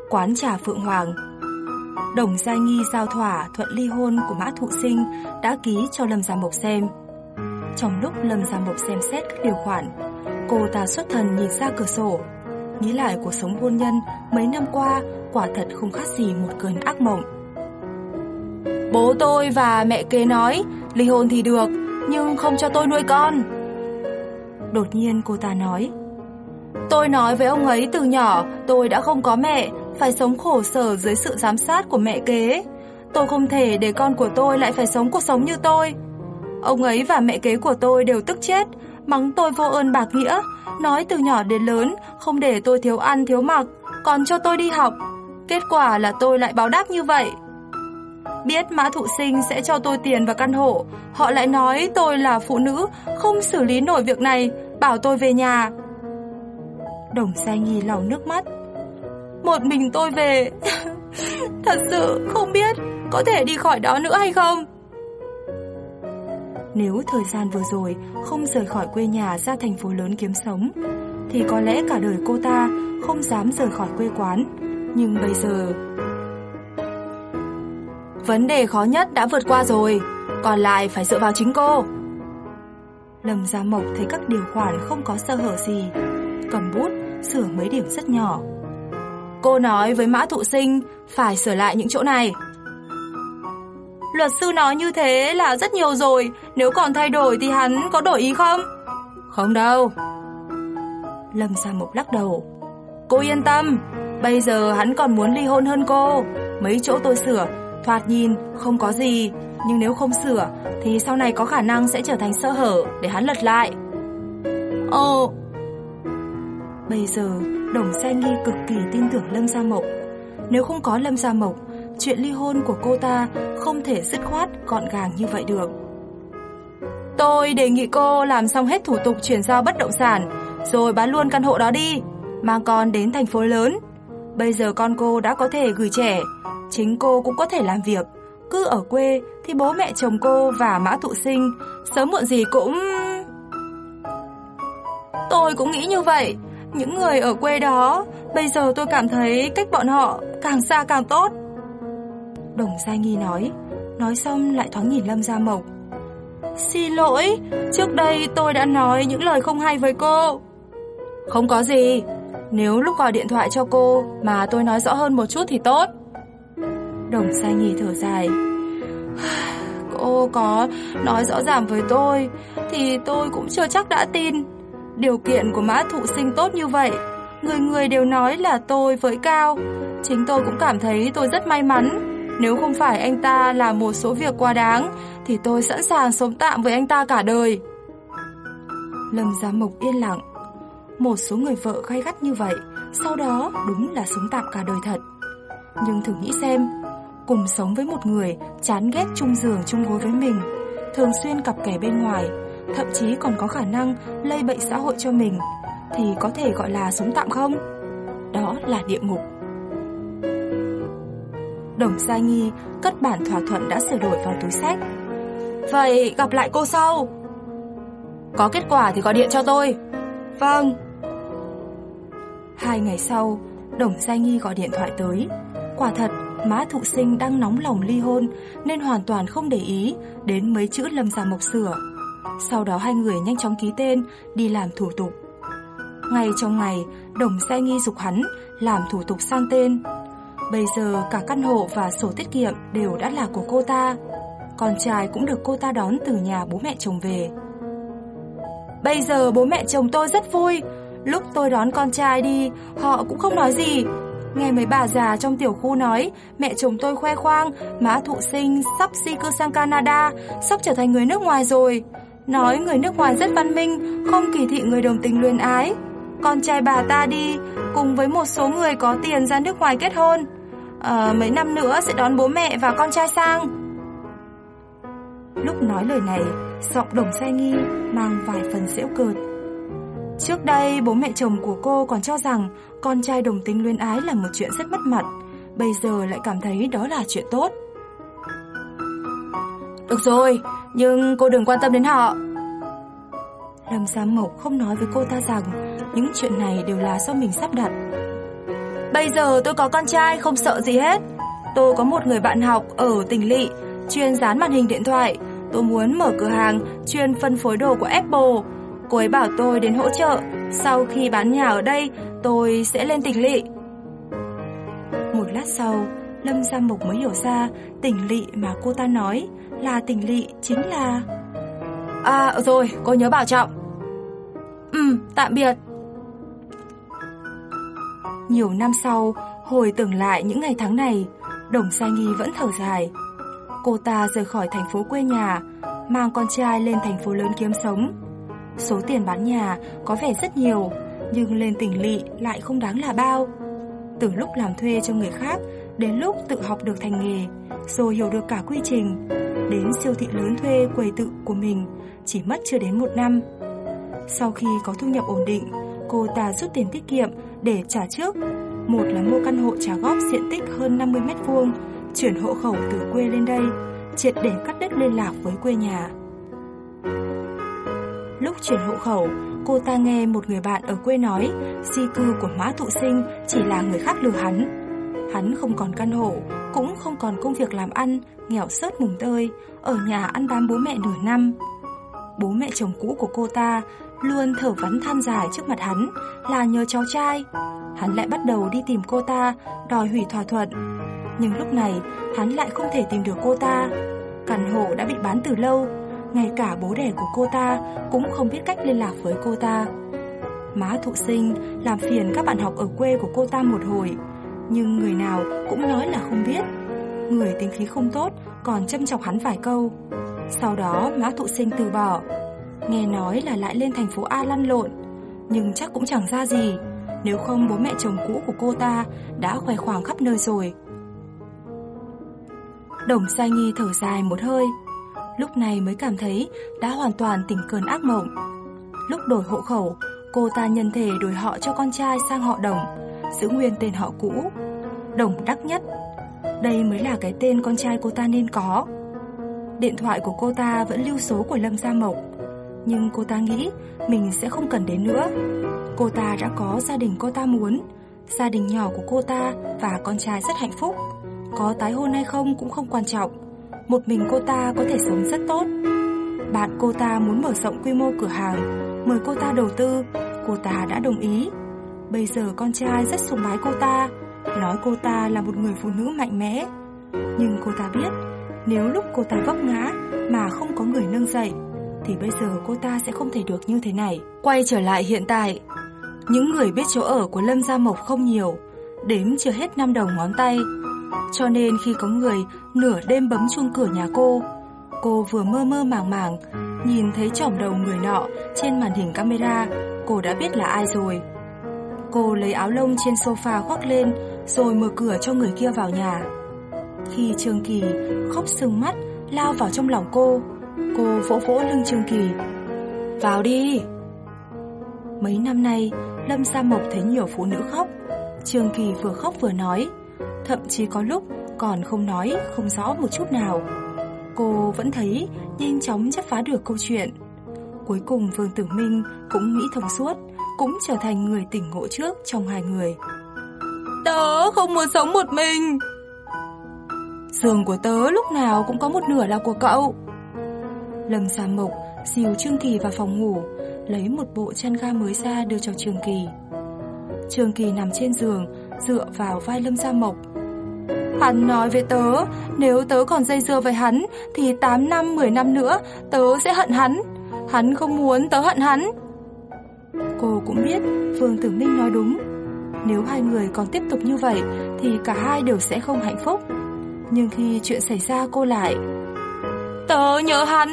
Quán trà Phượng Hoàng. Đồng Gia Nghi giao thỏa thuận ly hôn của Mã Thụ Sinh đã ký cho Lâm Gia Mộc xem. Trong lúc Lâm Gia Mộc xem xét các điều khoản Cô ta xuất thần nhìn ra cửa sổ. Nghĩ lại cuộc sống hôn nhân mấy năm qua quả thật không khác gì một cơn ác mộng. Bố tôi và mẹ kế nói ly hôn thì được, nhưng không cho tôi nuôi con. Đột nhiên cô ta nói Tôi nói với ông ấy từ nhỏ tôi đã không có mẹ, phải sống khổ sở dưới sự giám sát của mẹ kế. Tôi không thể để con của tôi lại phải sống cuộc sống như tôi. Ông ấy và mẹ kế của tôi đều tức chết, mắng tôi vô ơn bạc nghĩa, nói từ nhỏ đến lớn không để tôi thiếu ăn thiếu mặc, còn cho tôi đi học. Kết quả là tôi lại báo đáp như vậy. Biết Mã Thụ Sinh sẽ cho tôi tiền và căn hộ, họ lại nói tôi là phụ nữ, không xử lý nổi việc này, bảo tôi về nhà. Đồng Gia Nhi lau nước mắt. Một mình tôi về, thật sự không biết có thể đi khỏi đó nữa hay không. Nếu thời gian vừa rồi không rời khỏi quê nhà ra thành phố lớn kiếm sống, thì có lẽ cả đời cô ta không dám rời khỏi quê quán. Nhưng bây giờ Vấn đề khó nhất đã vượt qua rồi, còn lại phải dựa vào chính cô. Lâm Gia Mộc thấy các điều khoản không có sơ hở gì, cầm bút sửa mấy điểm rất nhỏ. Cô nói với Mã Thụ Sinh phải sửa lại những chỗ này. Luật sư nói như thế là rất nhiều rồi, nếu còn thay đổi thì hắn có đổi ý không? Không đâu. Lâm Gia Mộc lắc đầu. Cô yên tâm, bây giờ hắn còn muốn ly hôn hơn cô. Mấy chỗ tôi sửa Thoạt nhìn không có gì, nhưng nếu không sửa thì sau này có khả năng sẽ trở thành sơ hở để hắn lật lại. Ồ. Bây giờ, Đồng Sen Nghi cực kỳ tin tưởng Lâm Gia Mộc. Nếu không có Lâm Gia Mộc, chuyện ly hôn của cô ta không thể dứt khoát gọn gàng như vậy được. Tôi đề nghị cô làm xong hết thủ tục chuyển giao bất động sản, rồi bán luôn căn hộ đó đi, mang con đến thành phố lớn. Bây giờ con cô đã có thể gửi trẻ, Chính cô cũng có thể làm việc. Cứ ở quê thì bố mẹ chồng cô và Mã Thụ Sinh. Sớm muộn gì cũng... Tôi cũng nghĩ như vậy. Những người ở quê đó, Bây giờ tôi cảm thấy cách bọn họ càng xa càng tốt. Đồng Gia Nghi nói. Nói xong lại thoáng nhìn Lâm Gia Mộc. Xin lỗi, Trước đây tôi đã nói những lời không hay với cô. Không có gì. Nếu lúc gọi điện thoại cho cô Mà tôi nói rõ hơn một chút thì tốt. Đồng Sai Nhi thở dài. Cô có nói rõ ràng với tôi thì tôi cũng chưa chắc đã tin. Điều kiện của mã thụ sinh tốt như vậy, người người đều nói là tôi với cao. Chính tôi cũng cảm thấy tôi rất may mắn. Nếu không phải anh ta làm một số việc quá đáng Thì tôi sẵn sàng sống tạm với anh ta cả đời Lâm Gia Mộc yên lặng Một số người vợ gay gắt như vậy Sau đó đúng là sống tạm cả đời thật Nhưng thử nghĩ xem Cùng sống với một người Chán ghét chung giường chung gối với mình Thường xuyên cặp kè bên ngoài Thậm chí còn có khả năng lây bệnh xã hội cho mình Thì có thể gọi là sống tạm không? Đó là địa ngục Đồng Gia Nghi cất bản thỏa thuận đã sửa đổi vào túi sách. Vậy gặp lại cô sau. Có kết quả thì gọi điện cho tôi. Vâng. Hai ngày sau, Đồng Gia Nghi gọi điện thoại tới. Quả thật, má thụ sinh đang nóng lòng ly hôn nên hoàn toàn không để ý đến mấy chữ Lâm Gia Mộc sửa. Sau đó hai người nhanh chóng ký tên, đi làm thủ tục. Ngay trong ngày, Đồng xe Nghi dục hắn làm thủ tục sang tên. Bây giờ cả căn hộ và sổ tiết kiệm đều đã là của cô ta. Con trai cũng được cô ta đón từ nhà bố mẹ chồng về. Bây giờ bố mẹ chồng tôi rất vui. Lúc tôi đón con trai đi, họ cũng không nói gì. Nghe mấy bà già trong tiểu khu nói, mẹ chồng tôi khoe khoang, má thụ sinh sắp di cư sang Canada, sắp trở thành người nước ngoài rồi. Nói người nước ngoài rất văn minh, không kỳ thị người đồng tình luyến ái. Con trai bà ta đi, cùng với một số người có tiền ra nước ngoài kết hôn à, mấy năm nữa sẽ đón bố mẹ và con trai sang. Lúc nói lời này, giọng đồng say nghi mang vài phần giễu cợt. Trước đây bố mẹ chồng của cô còn cho rằng con trai đồng tính luyến ái là một chuyện rất mất mặt, bây giờ lại cảm thấy đó là chuyện tốt. Được rồi, nhưng cô đừng quan tâm đến họ. Lâm Giám Mộc không nói với cô ta rằng những chuyện này đều là do mình sắp đặt. Bây giờ tôi có con trai không sợ gì hết. Tôi có một người bạn học ở tỉnh lỵ, chuyên dán màn hình điện thoại. Tôi muốn mở cửa hàng chuyên phân phối đồ của Apple. Cô ấy bảo tôi đến hỗ trợ. Sau khi bán nhà ở đây, tôi sẽ lên tỉnh lỵ. Một lát sau, Lâm Gia Mộc mới hiểu ra tỉnh lỵ mà cô ta nói là tỉnh lỵ chính là... À rồi, cô nhớ bảo trọng. Ừ, tạm biệt. Nhiều năm sau, hồi tưởng lại những ngày tháng này, Đồng Sa Nghi vẫn thở dài. Cô ta rời khỏi thành phố quê nhà, mang con trai lên thành phố lớn kiếm sống. Số tiền bán nhà có vẻ rất nhiều, nhưng lên tỉnh lỵ lại không đáng là bao. Từ lúc làm thuê cho người khác, đến lúc tự học được thành nghề, rồi hiểu được cả quy trình, đến siêu thị lớn thuê quầy tự của mình, chỉ mất chưa đến một năm. Sau khi có thu nhập ổn định, cô ta rút tiền tiết kiệm để trả trước. Một là mua căn hộ trả góp diện tích hơn 50 mét vuông, chuyển hộ khẩu từ quê lên đây, triệt để cắt đứt liên lạc với quê nhà. Lúc chuyển hộ khẩu, cô ta nghe một người bạn ở quê nói di cư của Mã Thụ Sinh chỉ là người khác lừa hắn. Hắn không còn căn hộ, cũng không còn công việc làm ăn, nghèo sớt mùng tơi, ở nhà ăn bám bố mẹ nửa năm. Bố mẹ chồng cũ của cô ta luôn thở vắn than dài trước mặt hắn là nhờ cháu trai. Hắn lại bắt đầu đi tìm cô ta, đòi hủy thỏa thuận. Nhưng lúc này, hắn lại không thể tìm được cô ta. Căn hộ đã bị bán từ lâu, ngay cả bố đẻ của cô ta cũng không biết cách liên lạc với cô ta. Má thụ sinh làm phiền các bạn học ở quê của cô ta một hồi, nhưng người nào cũng nói là không biết. Người tính khí không tốt còn châm chọc hắn vài câu. Sau đó má thụ sinh từ bỏ, Nghe nói là lại lên thành phố A lăn lộn Nhưng chắc cũng chẳng ra gì Nếu không bố mẹ chồng cũ của cô ta Đã khoe khoảng khắp nơi rồi Đồng Sa Nghi thở dài một hơi Lúc này mới cảm thấy Đã hoàn toàn tỉnh cơn ác mộng Lúc đổi hộ khẩu Cô ta nhân thể đổi họ cho con trai sang họ Đồng Giữ nguyên tên họ cũ Đồng đắc nhất Đây mới là cái tên con trai cô ta nên có Điện thoại của cô ta vẫn lưu số của Lâm Gia Mộc nhưng cô ta nghĩ mình sẽ không cần đến nữa. Cô ta đã có gia đình cô ta muốn, gia đình nhỏ của cô ta và con trai rất hạnh phúc. Có tái hôn hay không cũng không quan trọng, một mình cô ta có thể sống rất tốt. Bạn cô ta muốn mở rộng quy mô cửa hàng, mời cô ta đầu tư, cô ta đã đồng ý. Bây giờ con trai rất sùng bái cô ta, nói cô ta là một người phụ nữ mạnh mẽ. Nhưng cô ta biết, nếu lúc cô ta vấp ngã mà không có người nâng dậy, thì bây giờ cô ta sẽ không thể được như thế này. Quay trở lại hiện tại, những người biết chỗ ở của Lâm Gia Mộc không nhiều, đếm chưa hết năm đầu ngón tay. Cho nên khi có người nửa đêm bấm chuông cửa nhà cô, cô vừa mơ mơ màng màng, nhìn thấy chỏm đầu người nọ trên màn hình camera, cô đã biết là ai rồi. Cô lấy áo lông trên sofa khoác lên rồi mở cửa cho người kia vào nhà. Khi Trương Kỳ khóc sưng mắt lao vào trong lòng cô, cô vỗ vỗ lưng Trương Kỳ. Vào đi! Mấy năm nay, Lâm Sa Mộc thấy nhiều phụ nữ khóc. Trương Kỳ vừa khóc vừa nói, thậm chí có lúc còn không nói, không rõ một chút nào. Cô vẫn thấy nhanh chóng chấp phá được câu chuyện. Cuối cùng Vương Tử Minh cũng nghĩ thông suốt, cũng trở thành người tỉnh ngộ trước trong hai người. Tớ không muốn sống một mình. Giường của tớ lúc nào cũng có một nửa là của cậu. Lâm Sa Mộc dìu Trương Kỳ vào phòng ngủ, lấy một bộ chăn ga mới ra đưa cho Trương Kỳ. Trương Kỳ nằm trên giường, dựa vào vai Lâm Sa Mộc. Hắn nói với tớ, nếu tớ còn dây dưa với hắn, thì 8 năm, 10 năm nữa, tớ sẽ hận hắn. Hắn không muốn tớ hận hắn. Cô cũng biết Phương Tử Minh nói đúng. Nếu hai người còn tiếp tục như vậy, thì cả hai đều sẽ không hạnh phúc. Nhưng khi chuyện xảy ra cô lại Tớ nhớ hắn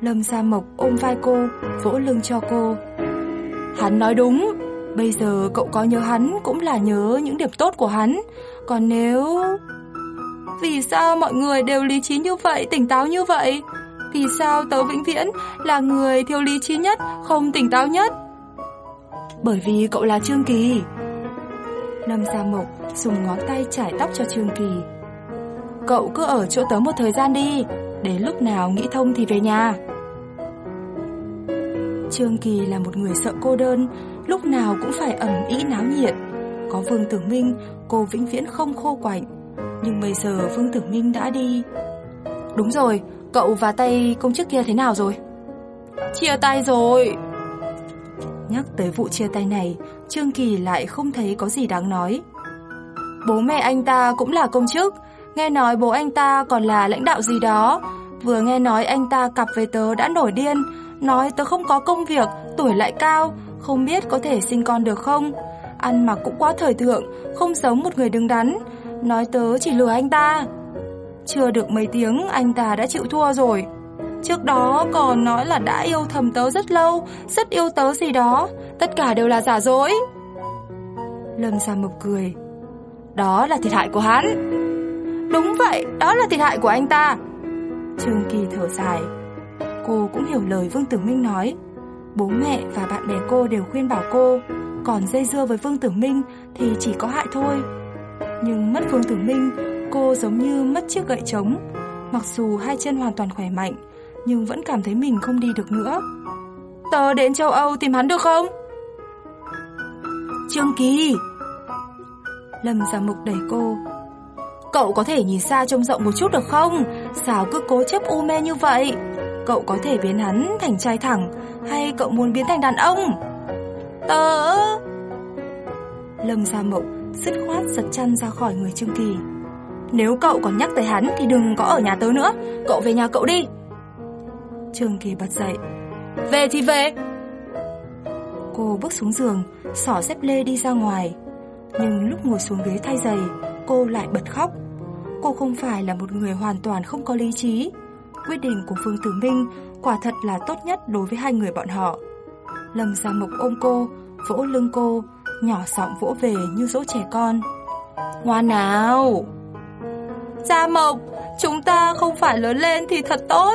Lâm Gia Mộc ôm vai cô Vỗ lưng cho cô Hắn nói đúng Bây giờ cậu có nhớ hắn Cũng là nhớ những điểm tốt của hắn còn nếu... Vì sao mọi người đều lý trí như vậy Tỉnh táo như vậy Vì sao tớ vĩnh viễn là người thiếu lý trí nhất Không tỉnh táo nhất Bởi vì cậu là Trương Kỳ Lâm Gia Mộc dùng ngón tay trải tóc cho Trương Kỳ. Cậu cứ ở chỗ tớ một thời gian đi, đến lúc nào nghĩ thông thì về nhà. Trương Kỳ là một người sợ cô đơn, lúc nào cũng phải ẩm ý náo nhiệt. Có Vương Tử Minh, cô vĩnh viễn không khô quạnh. Nhưng bây giờ Vương Tử Minh đã đi. Đúng rồi, cậu và tay công chức kia thế nào rồi? Chia tay rồi. Nhắc tới vụ chia tay này, Trương Kỳ lại không thấy có gì đáng nói. Bố mẹ anh ta cũng là công chức, nghe nói bố anh ta còn là lãnh đạo gì đó. Vừa nghe nói anh ta cặp với tớ đã nổi điên, nói tớ không có công việc, tuổi lại cao, không biết có thể sinh con được không. Ăn mặc cũng quá thời thượng, không giống một người đứng đắn, nói tớ chỉ lừa anh ta. Chưa được mấy tiếng anh ta đã chịu thua rồi. Trước đó còn nói là đã yêu thầm tớ rất lâu, rất yêu tớ gì đó, tất cả đều là giả dối. Lâm Sa Mộc cười. Đó là thiệt hại của hắn. Đúng vậy, đó là thiệt hại của anh ta. Trương Kỳ thở dài. Cô cũng hiểu lời Vương Tử Minh nói. Bố mẹ và bạn bè cô đều khuyên bảo cô, còn dây dưa với Vương Tử Minh thì chỉ có hại thôi. Nhưng mất Vương Tử Minh, cô giống như mất chiếc gậy trống. Mặc dù hai chân hoàn toàn khỏe mạnh, nhưng vẫn cảm thấy mình không đi được nữa. Tớ đến châu Âu tìm hắn được không? Trương Kỳ Lâm Gia Mục đẩy cô Cậu có thể nhìn xa trông rộng một chút được không? Sao cứ cố chấp u mê như vậy? Cậu có thể biến hắn thành trai thẳng Hay cậu muốn biến thành đàn ông? Tớ... Lâm Gia Mộc dứt khoát giật chăn ra khỏi người Trương Kỳ. Nếu cậu còn nhắc tới hắn Thì đừng có ở nhà tớ nữa, Cậu về nhà cậu đi. Trương Kỳ bật dậy. Về thì về. Cô bước xuống giường, Xỏ dép lê đi ra ngoài. Nhưng lúc ngồi xuống ghế thay giày, Cô lại bật khóc. Cô không phải là một người hoàn toàn không có lý trí. Quyết định của Phương Tử Minh Quả thật là tốt nhất đối với hai người bọn họ. Lâm Gia Mộc ôm cô Vỗ lưng cô Nhỏ giọng vỗ về như dỗ trẻ con Ngoan nào Gia Mộc Chúng ta không phải lớn lên thì thật tốt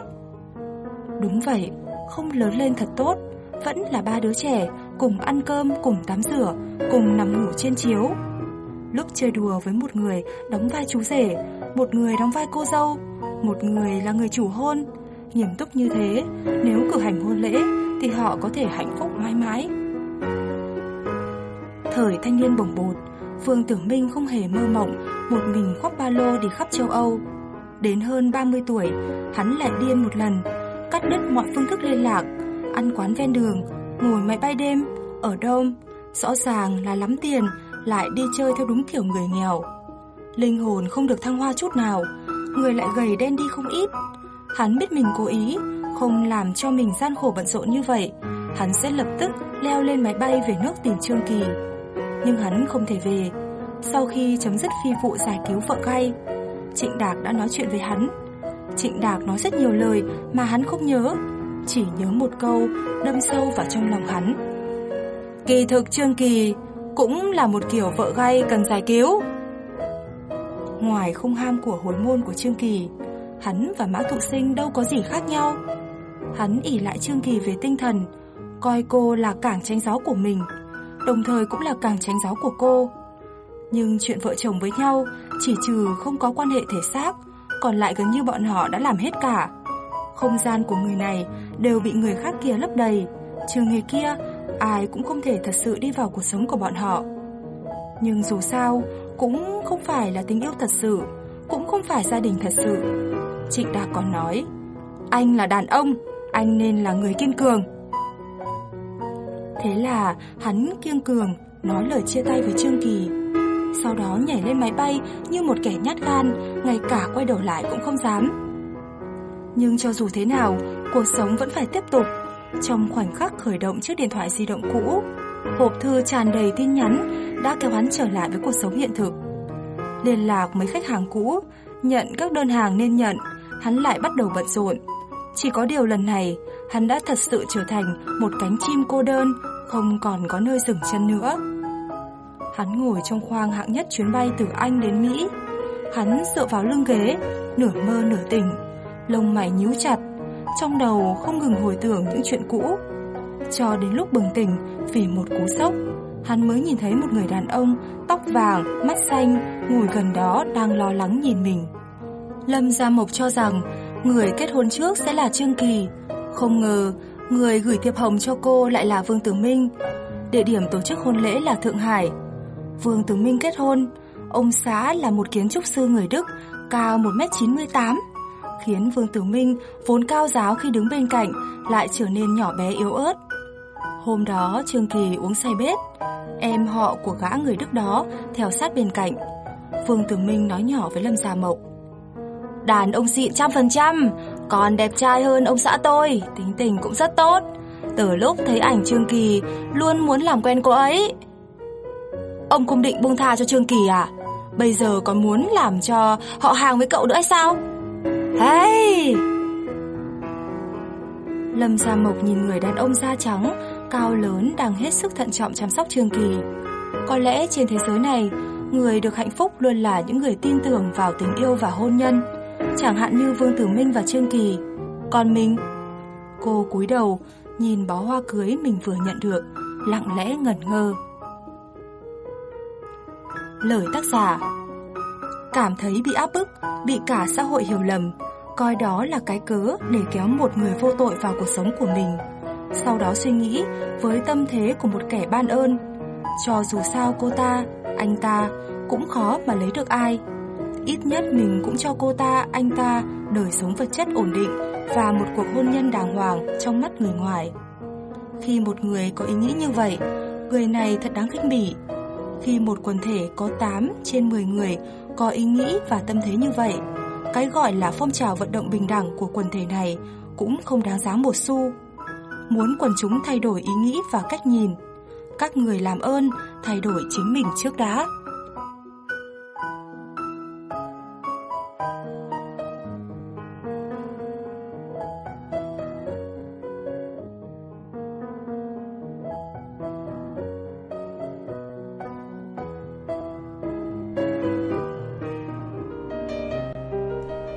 Đúng vậy, không lớn lên thật tốt, vẫn là ba đứa trẻ, cùng ăn cơm, cùng tắm rửa, cùng nằm ngủ trên chiếu. Lúc chơi đùa với một người đóng vai chú rể, một người đóng vai cô dâu, một người là người chủ hôn. Nghiêm túc như thế, nếu cử hành hôn lễ thì họ có thể hạnh phúc mãi mãi. Thời thanh niên bồng bột, Phương Tử Minh không hề mơ mộng một mình khoác ba lô đi khắp châu Âu. Đến hơn 30 tuổi, hắn lại điên một lần, cắt đứt mọi phương thức liên lạc, ăn quán ven đường, ngồi máy bay đêm, ở đôm, rõ ràng là lắm tiền, lại đi chơi theo đúng kiểu người nghèo. Linh hồn không được thăng hoa chút nào, người lại gầy đen đi không ít. Hắn biết mình cố ý, không làm cho mình gian khổ bận rộn như vậy, hắn sẽ lập tức leo lên máy bay về nước tìm Trương Kỳ. Nhưng hắn không thể về, Sau khi chấm dứt phi vụ giải cứu vợ gay, Trịnh Đạc đã nói chuyện với hắn. Trịnh Đạc nói rất nhiều lời mà hắn không nhớ, chỉ nhớ một câu đâm sâu vào trong lòng hắn. Kỳ thực Trương Kỳ cũng là một kiểu vợ gay cần giải cứu. Ngoài không ham của hồi môn của Trương Kỳ, hắn và Mã Thụ Sinh đâu có gì khác nhau. Hắn ỉ lại Trương Kỳ về tinh thần, coi cô là cảng tránh gió của mình, đồng thời cũng là cảng tránh gió của cô. Nhưng chuyện vợ chồng với nhau, chỉ trừ không có quan hệ thể xác, còn lại gần như bọn họ đã làm hết cả. Không gian của người này đều bị người khác kia lấp đầy, trừ người kia, ai cũng không thể thật sự đi vào cuộc sống của bọn họ. Nhưng dù sao, cũng không phải là tình yêu thật sự, cũng không phải gia đình thật sự. Trịnh Đạc còn nói, anh là đàn ông, anh nên là người kiên cường. Thế là hắn kiên cường nói lời chia tay với Trương Kỳ. Sau đó nhảy lên máy bay như một kẻ nhát gan, ngay cả quay đầu lại cũng không dám. Nhưng cho dù thế nào, cuộc sống vẫn phải tiếp tục. Trong khoảnh khắc khởi động chiếc điện thoại di động cũ, hộp thư tràn đầy tin nhắn đã kéo hắn trở lại với cuộc sống hiện thực. Liên lạc mấy khách hàng cũ, nhận các đơn hàng nên nhận, hắn lại bắt đầu bận rộn. Chỉ có điều lần này, hắn đã thật sự trở thành một cánh chim cô đơn, không còn có nơi dừng chân nữa. Hắn ngồi trong khoang hạng nhất chuyến bay từ Anh đến Mỹ. Hắn dựa vào lưng ghế, nửa mơ nửa tỉnh, lông mày nhíu chặt, trong đầu không ngừng hồi tưởng những chuyện cũ. Cho đến lúc bừng tỉnh vì một cú sốc, hắn mới nhìn thấy một người đàn ông tóc vàng, mắt xanh ngồi gần đó đang lo lắng nhìn mình. Lâm Gia Mộc cho rằng người kết hôn trước sẽ là Trương Kỳ, không ngờ người gửi thiệp hồng cho cô lại là Vương Tử Minh. Địa điểm tổ chức hôn lễ là Thượng Hải. Vương Tử Minh kết hôn, ông xã là một kiến trúc sư người Đức, cao 1m98, khiến Vương Tử Minh vốn cao giáo khi đứng bên cạnh lại trở nên nhỏ bé yếu ớt. Hôm đó Trương Kỳ uống say bết, em họ của gã người Đức đó theo sát bên cạnh. Vương Tử Minh nói nhỏ với Lâm Gia mộng. Đàn ông xịn trăm phần trăm, còn đẹp trai hơn ông xã tôi, tính tình cũng rất tốt. Từ lúc thấy ảnh Trương Kỳ, luôn muốn làm quen cô ấy. Ông cũng định buông tha cho Trương Kỳ à? Bây giờ còn muốn làm cho họ hàng với cậu nữa hay sao? Hey! Lâm Gia Mộc nhìn người đàn ông da trắng, cao lớn đang hết sức thận trọng chăm sóc Trương Kỳ. Có lẽ trên thế giới này, người được hạnh phúc luôn là những người tin tưởng vào tình yêu và hôn nhân. Chẳng hạn như Vương Tử Minh và Trương Kỳ. Còn mình, cô cúi đầu nhìn bó hoa cưới mình vừa nhận được, lặng lẽ ngẩn ngơ. Lời tác giả Cảm thấy bị áp bức, bị cả xã hội hiểu lầm, coi đó là cái cớ để kéo một người vô tội vào cuộc sống của mình. Sau đó suy nghĩ với tâm thế của một kẻ ban ơn, cho dù sao cô ta, anh ta cũng khó mà lấy được ai. Ít nhất mình cũng cho cô ta, anh ta đời sống vật chất ổn định và một cuộc hôn nhân đàng hoàng trong mắt người ngoài. Khi một người có ý nghĩ như vậy, người này thật đáng khinh bỉ. Khi một quần thể có 8 trên 10 người có ý nghĩ và tâm thế như vậy, cái gọi là phong trào vận động bình đẳng của quần thể này cũng không đáng giá một xu. Muốn quần chúng thay đổi ý nghĩ và cách nhìn, các người làm ơn thay đổi chính mình trước đã.